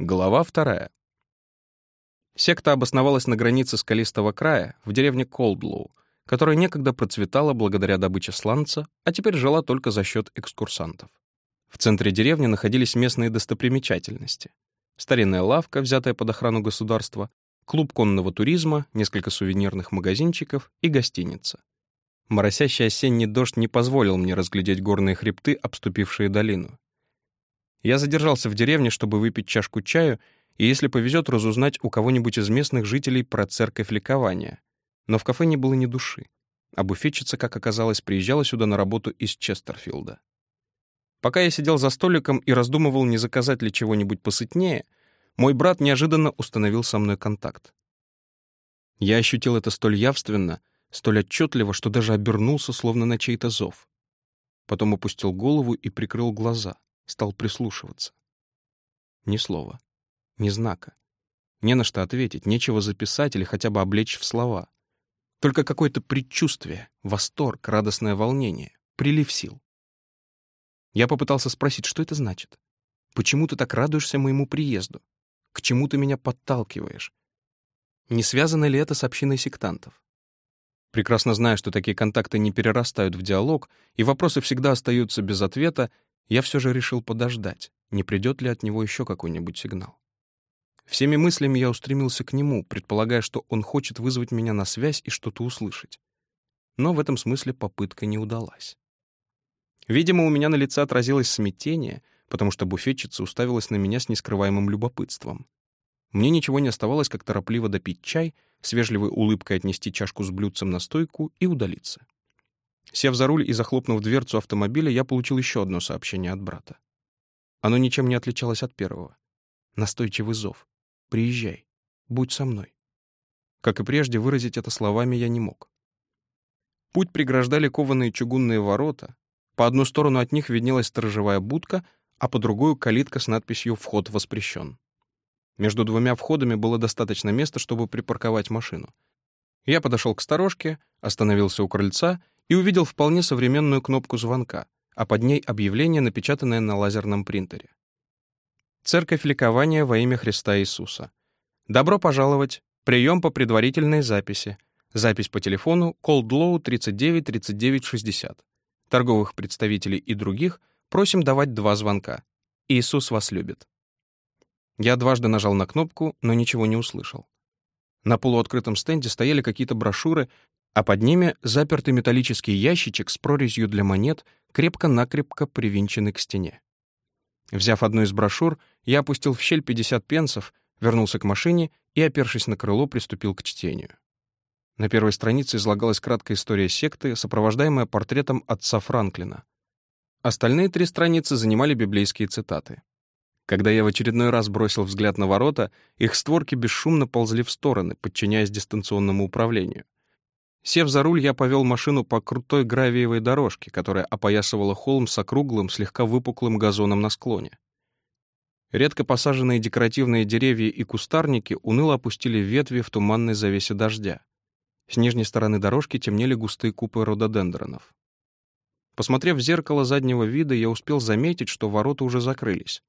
Глава вторая. Секта обосновалась на границе скалистого края, в деревне Колдлоу, которая некогда процветала благодаря добыче сланца, а теперь жила только за счет экскурсантов. В центре деревни находились местные достопримечательности. Старинная лавка, взятая под охрану государства, клуб конного туризма, несколько сувенирных магазинчиков и гостиница. Моросящий осенний дождь не позволил мне разглядеть горные хребты, обступившие долину. Я задержался в деревне, чтобы выпить чашку чаю и, если повезет, разузнать у кого-нибудь из местных жителей про церковь ликования. Но в кафе не было ни души. А буфетчица, как оказалось, приезжала сюда на работу из Честерфилда. Пока я сидел за столиком и раздумывал, не заказать ли чего-нибудь посытнее, мой брат неожиданно установил со мной контакт. Я ощутил это столь явственно, столь отчетливо, что даже обернулся, словно на чей-то зов. Потом опустил голову и прикрыл глаза — стал прислушиваться. Ни слова, ни знака. Не на что ответить, нечего записать или хотя бы облечь в слова. Только какое-то предчувствие, восторг, радостное волнение, прилив сил. Я попытался спросить, что это значит? Почему ты так радуешься моему приезду? К чему ты меня подталкиваешь? Не связано ли это с общиной сектантов? Прекрасно зная, что такие контакты не перерастают в диалог, и вопросы всегда остаются без ответа, я все же решил подождать, не придет ли от него еще какой-нибудь сигнал. Всеми мыслями я устремился к нему, предполагая, что он хочет вызвать меня на связь и что-то услышать. Но в этом смысле попытка не удалась. Видимо, у меня на лице отразилось смятение, потому что буфетчица уставилась на меня с нескрываемым любопытством. Мне ничего не оставалось, как торопливо допить чай, с вежливой улыбкой отнести чашку с блюдцем на стойку и удалиться. Сев за руль и захлопнув дверцу автомобиля, я получил еще одно сообщение от брата. Оно ничем не отличалось от первого. Настойчивый зов. «Приезжай. Будь со мной». Как и прежде, выразить это словами я не мог. Путь преграждали кованые чугунные ворота. По одну сторону от них виднелась сторожевая будка, а по другую — калитка с надписью «Вход воспрещен». Между двумя входами было достаточно места, чтобы припарковать машину. Я подошел к сторожке, остановился у крыльца и увидел вполне современную кнопку звонка, а под ней объявление, напечатанное на лазерном принтере. Церковь ликования во имя Христа Иисуса. Добро пожаловать. Прием по предварительной записи. Запись по телефону Coldlow 39 39 60. Торговых представителей и других просим давать два звонка. Иисус вас любит. Я дважды нажал на кнопку, но ничего не услышал. На полуоткрытом стенде стояли какие-то брошюры, а под ними запертый металлический ящичек с прорезью для монет, крепко-накрепко привинченный к стене. Взяв одну из брошюр, я опустил в щель 50 пенсов, вернулся к машине и, опершись на крыло, приступил к чтению. На первой странице излагалась краткая история секты, сопровождаемая портретом отца Франклина. Остальные три страницы занимали библейские цитаты. Когда я в очередной раз бросил взгляд на ворота, их створки бесшумно ползли в стороны, подчиняясь дистанционному управлению — Сев за руль, я повел машину по крутой гравиевой дорожке, которая опоясывала холм с округлым, слегка выпуклым газоном на склоне. Редко посаженные декоративные деревья и кустарники уныло опустили ветви в туманной завесе дождя. С нижней стороны дорожки темнели густые купы рододендронов. Посмотрев в зеркало заднего вида, я успел заметить, что ворота уже закрылись.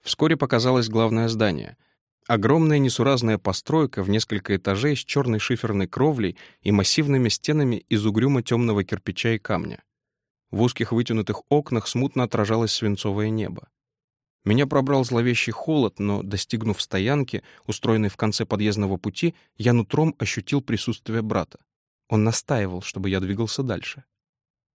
Вскоре показалось главное здание — Огромная несуразная постройка в несколько этажей с черной шиферной кровлей и массивными стенами из угрюмо-темного кирпича и камня. В узких вытянутых окнах смутно отражалось свинцовое небо. Меня пробрал зловещий холод, но, достигнув стоянки, устроенной в конце подъездного пути, я нутром ощутил присутствие брата. Он настаивал, чтобы я двигался дальше.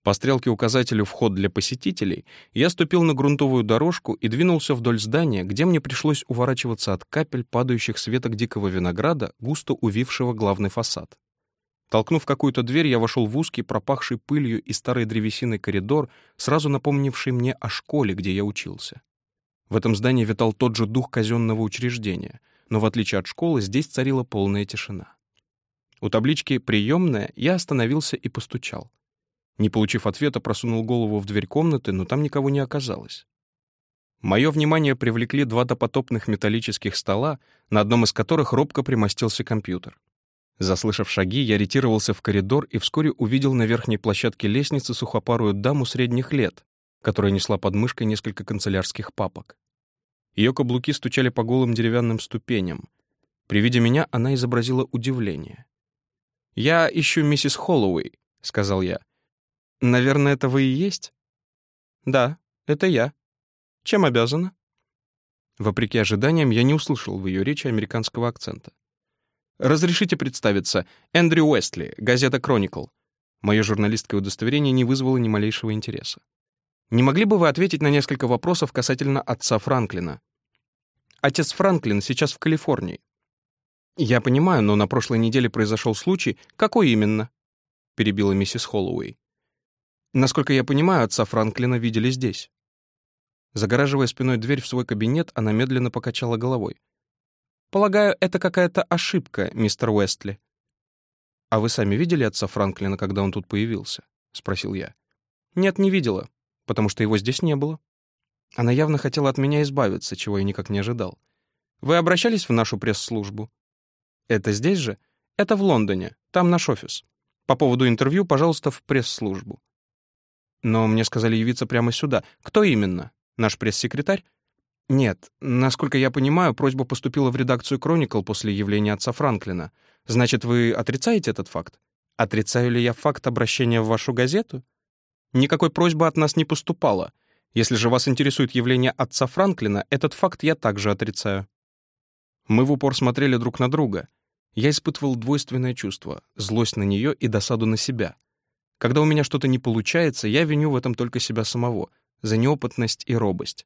По стрелке указателю «Вход для посетителей» я ступил на грунтовую дорожку и двинулся вдоль здания, где мне пришлось уворачиваться от капель, падающих с веток дикого винограда, густо увившего главный фасад. Толкнув какую-то дверь, я вошел в узкий, пропахший пылью и старой древесиной коридор, сразу напомнивший мне о школе, где я учился. В этом здании витал тот же дух казенного учреждения, но в отличие от школы здесь царила полная тишина. У таблички «Приемная» я остановился и постучал. Не получив ответа, просунул голову в дверь комнаты, но там никого не оказалось. Мое внимание привлекли два допотопных металлических стола, на одном из которых робко примостился компьютер. Заслышав шаги, я ретировался в коридор и вскоре увидел на верхней площадке лестницы сухопарую даму средних лет, которая несла под мышкой несколько канцелярских папок. Ее каблуки стучали по голым деревянным ступеням. При виде меня она изобразила удивление. «Я ищу миссис Холлоуэй», — сказал я. «Наверное, это вы и есть?» «Да, это я. Чем обязана?» Вопреки ожиданиям, я не услышал в ее речи американского акцента. «Разрешите представиться. Эндрю Уэстли, газета «Кроникл». Мое журналистское удостоверение не вызвало ни малейшего интереса. «Не могли бы вы ответить на несколько вопросов касательно отца Франклина?» «Отец Франклин сейчас в Калифорнии». «Я понимаю, но на прошлой неделе произошел случай. Какой именно?» — перебила миссис Холлоуэй. «Насколько я понимаю, отца Франклина видели здесь». Загораживая спиной дверь в свой кабинет, она медленно покачала головой. «Полагаю, это какая-то ошибка, мистер Уэстли». «А вы сами видели отца Франклина, когда он тут появился?» — спросил я. «Нет, не видела, потому что его здесь не было». Она явно хотела от меня избавиться, чего я никак не ожидал. «Вы обращались в нашу пресс-службу?» «Это здесь же?» «Это в Лондоне. Там наш офис. По поводу интервью, пожалуйста, в пресс-службу». «Но мне сказали явиться прямо сюда. Кто именно?» Наш пресс-секретарь? Нет. Насколько я понимаю, просьба поступила в редакцию Chronicle после явления отца Франклина. Значит, вы отрицаете этот факт? Отрицаю ли я факт обращения в вашу газету? Никакой просьбы от нас не поступало. Если же вас интересует явление отца Франклина, этот факт я также отрицаю. Мы в упор смотрели друг на друга. Я испытывал двойственное чувство — злость на нее и досаду на себя. Когда у меня что-то не получается, я виню в этом только себя самого — за неопытность и робость.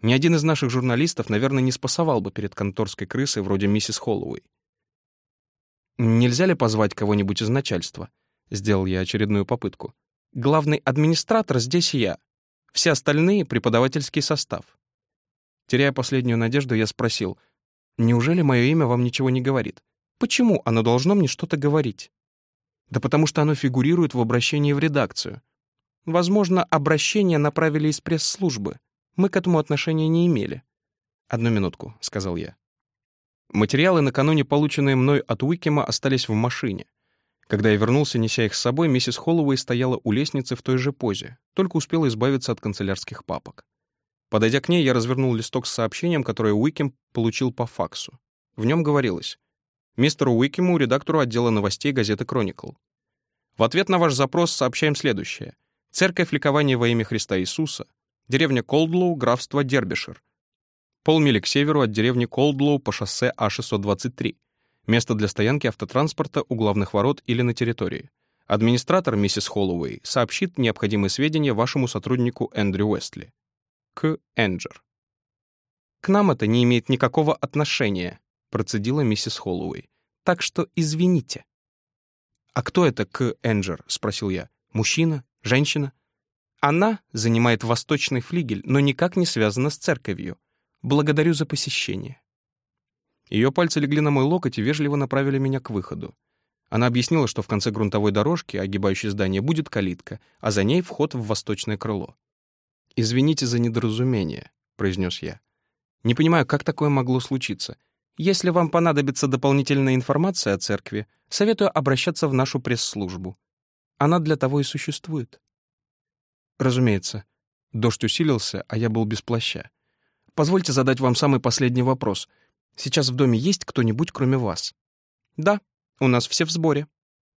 Ни один из наших журналистов, наверное, не спасовал бы перед конторской крысой вроде миссис Холлоуэй. «Нельзя ли позвать кого-нибудь из начальства?» Сделал я очередную попытку. «Главный администратор здесь я. Все остальные — преподавательский состав». Теряя последнюю надежду, я спросил, «Неужели мое имя вам ничего не говорит? Почему оно должно мне что-то говорить?» «Да потому что оно фигурирует в обращении в редакцию. Возможно, обращение направили из пресс-службы. Мы к этому отношения не имели. «Одну минутку», — сказал я. Материалы, накануне полученные мной от Уикема, остались в машине. Когда я вернулся, неся их с собой, миссис Холлоуэй стояла у лестницы в той же позе, только успела избавиться от канцелярских папок. Подойдя к ней, я развернул листок с сообщением, которое Уикем получил по факсу. В нем говорилось «Мистеру Уикему, редактору отдела новостей газеты «Кроникл». В ответ на ваш запрос сообщаем следующее — Церковь ликования во имя Христа Иисуса, деревня Колдлоу, графство Дербишир. Полмили к северу от деревни Колдлоу по шоссе А623. Место для стоянки автотранспорта у главных ворот или на территории. Администратор, миссис Холлоуэй, сообщит необходимые сведения вашему сотруднику Эндрю Уэстли. К. Энджер. «К нам это не имеет никакого отношения», — процедила миссис Холлоуэй. «Так что извините». «А кто это К. Энджер?» — спросил я. «Мужчина? Женщина? Она занимает восточный флигель, но никак не связана с церковью. Благодарю за посещение. Ее пальцы легли на мой локоть и вежливо направили меня к выходу. Она объяснила, что в конце грунтовой дорожки, огибающей здание, будет калитка, а за ней вход в восточное крыло. «Извините за недоразумение», — произнес я. «Не понимаю, как такое могло случиться. Если вам понадобится дополнительная информация о церкви, советую обращаться в нашу пресс-службу. Она для того и существует. Разумеется. Дождь усилился, а я был без плаща. Позвольте задать вам самый последний вопрос. Сейчас в доме есть кто-нибудь, кроме вас? Да, у нас все в сборе.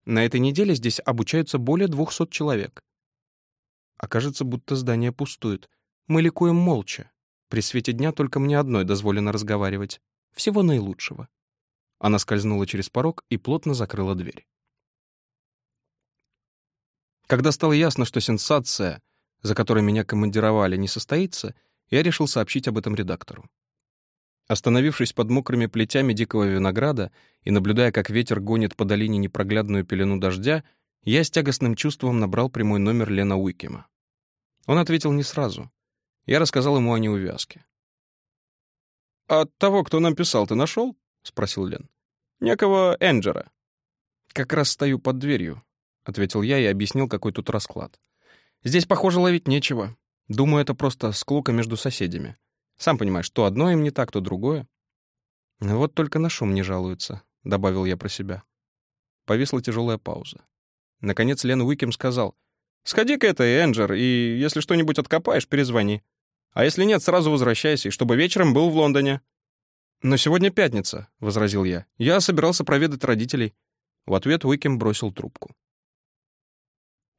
На этой неделе здесь обучаются более двухсот человек. Окажется, будто здание пустует. Мы ликуем молча. При свете дня только мне одной дозволено разговаривать. Всего наилучшего. Она скользнула через порог и плотно закрыла дверь. Когда стало ясно, что сенсация, за которой меня командировали, не состоится, я решил сообщить об этом редактору. Остановившись под мокрыми плетями дикого винограда и наблюдая, как ветер гонит по долине непроглядную пелену дождя, я с тягостным чувством набрал прямой номер Лена Уикема. Он ответил не сразу. Я рассказал ему о неувязке. «А того, кто нам писал, ты нашел?» — спросил Лен. «Некого Энджера». «Как раз стою под дверью. — ответил я и объяснил, какой тут расклад. «Здесь, похоже, ловить нечего. Думаю, это просто склока между соседями. Сам понимаешь, то одно им не так, то другое». «Вот только на шум не жалуются», — добавил я про себя. Повисла тяжелая пауза. Наконец Лен Уикем сказал, «Сходи к этой, Энджер, и если что-нибудь откопаешь, перезвони». А если нет, сразу возвращайся, и чтобы вечером был в Лондоне». «Но сегодня пятница», — возразил я. «Я собирался проведать родителей». В ответ Уикем бросил трубку.